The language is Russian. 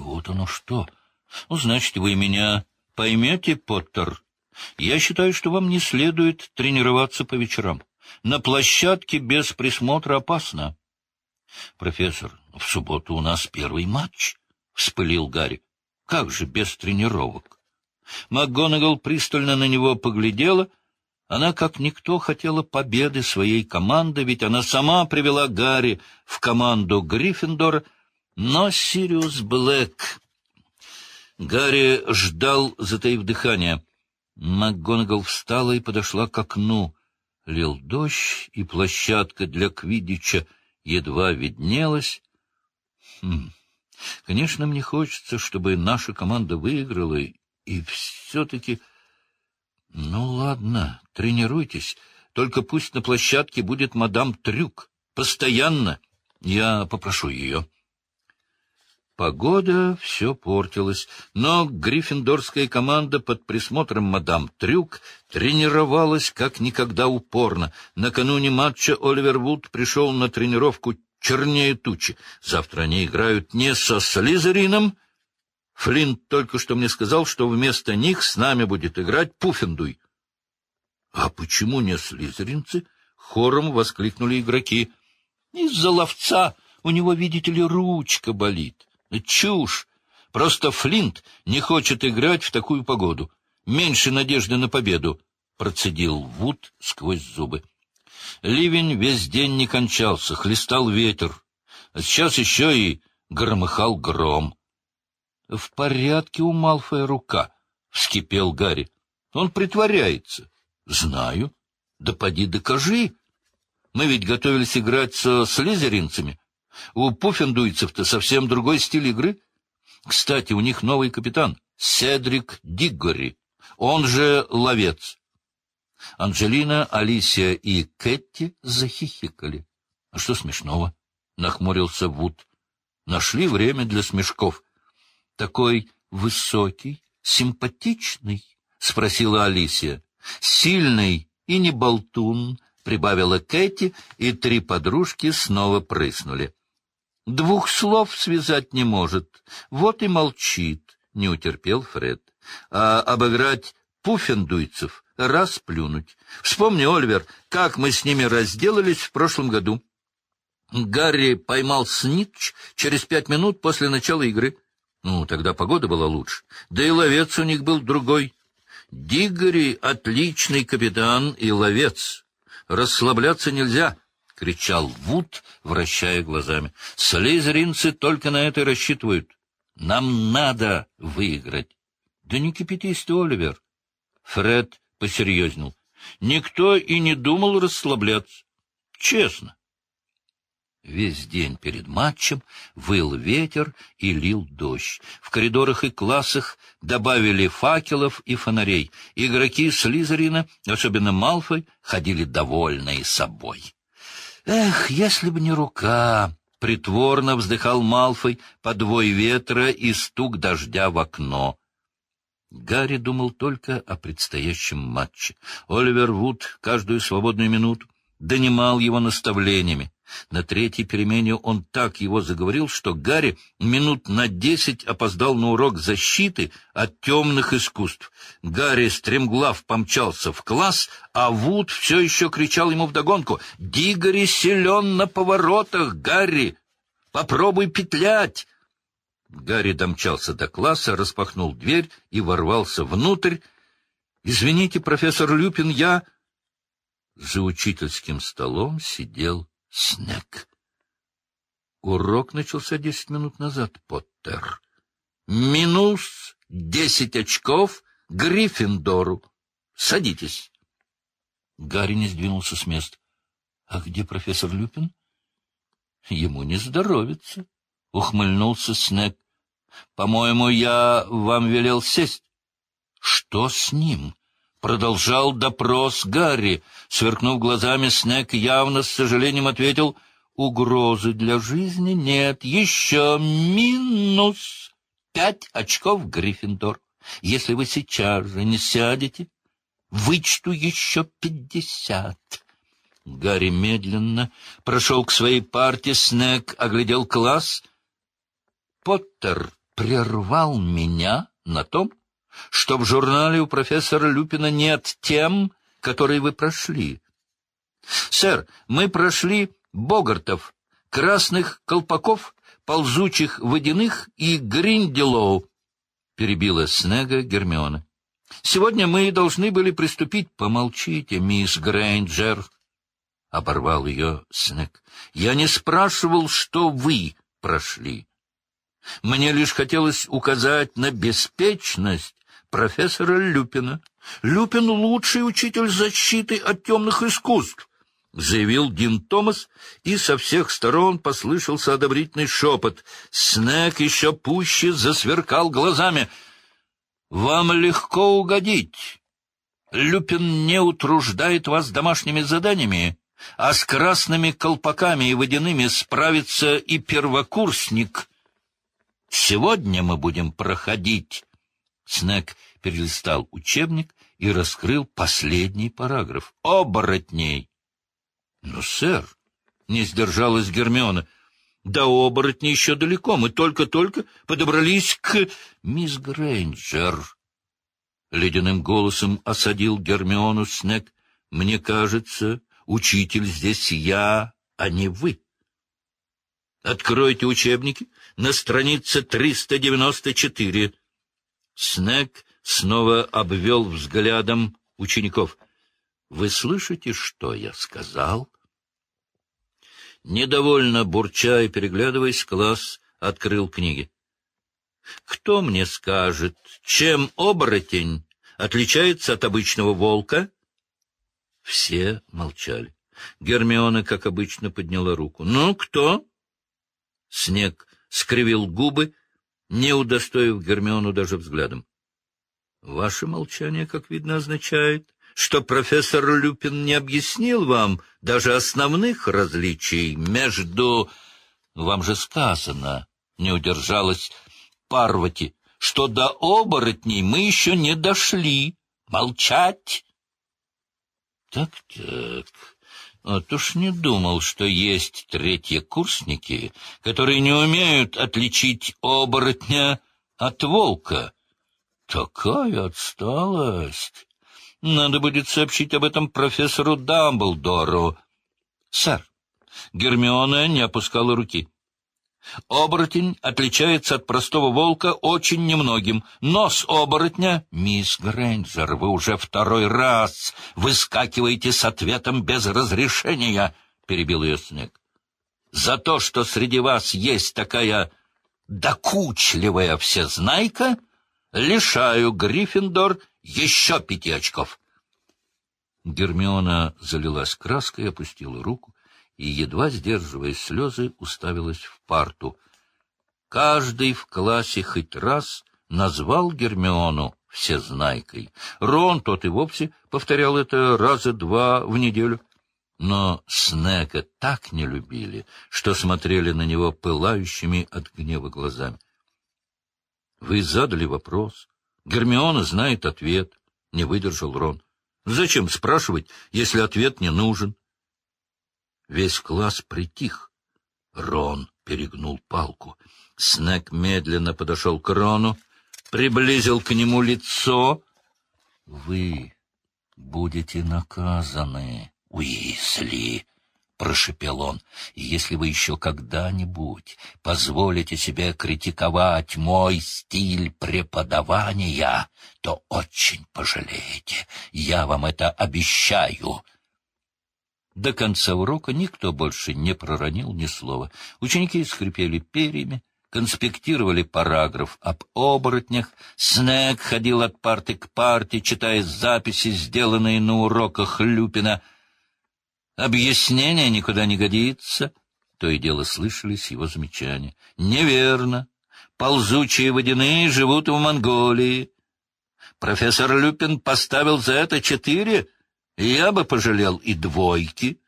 Вот оно что. Ну, значит, вы меня поймете, Поттер. Я считаю, что вам не следует тренироваться по вечерам. На площадке без присмотра опасно. — Профессор, в субботу у нас первый матч, — вспылил Гарри. — Как же без тренировок? МакГонагал пристально на него поглядела. Она, как никто, хотела победы своей команды, ведь она сама привела Гарри в команду Гриффиндора, но Сириус Блэк... Гарри ждал, затаив дыхание. МакГонагал встала и подошла к окну. Лил дождь, и площадка для квидича едва виднелась. Хм. Конечно, мне хочется, чтобы наша команда выиграла, и все-таки... Ну, ладно, тренируйтесь, только пусть на площадке будет мадам Трюк. Постоянно. Я попрошу ее. Погода все портилась, но гриффиндорская команда под присмотром мадам Трюк тренировалась как никогда упорно. Накануне матча Оливер Вуд пришел на тренировку чернее тучи. Завтра они играют не со Слизерином. Флинт только что мне сказал, что вместо них с нами будет играть Пуффендуй. — А почему не слизеринцы? — хором воскликнули игроки. — Из-за ловца у него, видите ли, ручка болит. Чушь! Просто Флинт не хочет играть в такую погоду. Меньше надежды на победу, — процедил Вуд сквозь зубы. Ливень весь день не кончался, хлестал ветер. А сейчас еще и громыхал гром. — В порядке у Малфоя рука, — вскипел Гарри. — Он притворяется. — Знаю. Да поди докажи. Мы ведь готовились играть со слизеринцами. У пуффендуйцев-то совсем другой стиль игры. Кстати, у них новый капитан — Седрик Диггори, он же Ловец. Анджелина, Алисия и Кэтти захихикали. — А что смешного? — нахмурился Вуд. — Нашли время для смешков. — Такой высокий, симпатичный? — спросила Алисия. — Сильный и не болтун, — прибавила Кэти, и три подружки снова прыснули. Двух слов связать не может. Вот и молчит, — не утерпел Фред. А обыграть пуффендуйцев — расплюнуть. Вспомни, Оливер, как мы с ними разделались в прошлом году. Гарри поймал снитч через пять минут после начала игры. Ну, тогда погода была лучше. Да и ловец у них был другой. Диггори — отличный капитан и ловец. Расслабляться нельзя —— кричал Вуд, вращая глазами. — Слизеринцы только на это рассчитывают. Нам надо выиграть. — Да не кипятись ты, Оливер. Фред посерьезнел. Никто и не думал расслабляться. Честно. Весь день перед матчем выл ветер и лил дождь. В коридорах и классах добавили факелов и фонарей. Игроки Слизерина, особенно Малфой, ходили довольные собой. Эх, если бы не рука! Притворно вздыхал Малфой подвой ветра и стук дождя в окно. Гарри думал только о предстоящем матче. Оливер Вуд каждую свободную минуту донимал его наставлениями. На третьей перемене он так его заговорил, что Гарри минут на десять опоздал на урок защиты от темных искусств. Гарри стремглав помчался в класс, а Вуд все еще кричал ему вдогонку «Дигори силен на поворотах, Гарри! Попробуй петлять!» Гарри домчался до класса, распахнул дверь и ворвался внутрь. «Извините, профессор Люпин, я...» За учительским столом сидел Снег. Урок начался десять минут назад, Поттер. Минус десять очков Гриффиндору. Садитесь. Гарри не сдвинулся с места. — А где профессор Люпин? — Ему не здоровится, — ухмыльнулся Снег. — По-моему, я вам велел сесть. — Что с ним? Продолжал допрос Гарри. Сверкнув глазами, Снег явно с сожалением ответил, «Угрозы для жизни нет. Еще минус пять очков Гриффиндор. Если вы сейчас же не сядете, вычту еще пятьдесят». Гарри медленно прошел к своей парте, Снег оглядел класс. «Поттер», прервал меня на том, что в журнале у профессора Люпина нет тем, которые вы прошли. Сэр, мы прошли Богартов, красных колпаков, ползучих водяных и Гринделоу, — перебила Снега Гермиона. — Сегодня мы должны были приступить. — Помолчите, мисс Грейнджер, — оборвал ее Снег. — Я не спрашивал, что вы прошли. Мне лишь хотелось указать на беспечность профессора Люпина. Люпин — лучший учитель защиты от темных искусств. — заявил Дин Томас, и со всех сторон послышался одобрительный шепот. Снег еще пуще засверкал глазами. — Вам легко угодить. Люпин не утруждает вас домашними заданиями, а с красными колпаками и водяными справится и первокурсник. Сегодня мы будем проходить Снег перелистал учебник и раскрыл последний параграф. «Оборотней!» «Ну, сэр!» — не сдержалась Гермиона. «До оборотней еще далеко. Мы только-только подобрались к мисс Грейнджер». Ледяным голосом осадил Гермиону Снег. «Мне кажется, учитель здесь я, а не вы». Откройте учебники на странице 394. Снег снова обвел взглядом учеников. — Вы слышите, что я сказал? Недовольно бурча и переглядываясь, класс открыл книги. — Кто мне скажет, чем оборотень отличается от обычного волка? Все молчали. Гермиона, как обычно, подняла руку. — Ну, кто? Снег скривил губы не удостоив Гермиону даже взглядом. — Ваше молчание, как видно, означает, что профессор Люпин не объяснил вам даже основных различий между... Вам же сказано, не удержалась Парвати, что до оборотней мы еще не дошли. Молчать! Так-так... Вот уж не думал, что есть третьекурсники, которые не умеют отличить оборотня от волка. Такая отсталость! Надо будет сообщить об этом профессору Дамблдору. Сэр, Гермиона не опускала руки. Оборотень отличается от простого волка очень немногим. Нос оборотня... Мисс Грейнджер, вы уже второй раз выскакиваете с ответом без разрешения, — перебил ее Снег. За то, что среди вас есть такая докучливая всезнайка, лишаю Гриффиндор еще пяти очков. Гермиона залилась краской, опустила руку и, едва сдерживая слезы, уставилась в парту. Каждый в классе хоть раз назвал Гермиону всезнайкой. Рон тот и вовсе повторял это раза два в неделю. Но Снека так не любили, что смотрели на него пылающими от гнева глазами. Вы задали вопрос. Гермиона знает ответ. Не выдержал Рон. Зачем спрашивать, если ответ не нужен? Весь класс притих. Рон перегнул палку. Снег медленно подошел к Рону, приблизил к нему лицо. — Вы будете наказаны, Уисли, — прошепел он, — если вы еще когда-нибудь позволите себе критиковать мой стиль преподавания, то очень пожалеете. Я вам это обещаю. До конца урока никто больше не проронил ни слова. Ученики скрипели перьями, конспектировали параграф об оборотнях, Снег ходил от парты к парте, читая записи, сделанные на уроках Люпина. «Объяснение никуда не годится», — то и дело слышались его замечания. «Неверно. Ползучие водяные живут в Монголии. Профессор Люпин поставил за это четыре я бы пожалел и двойки.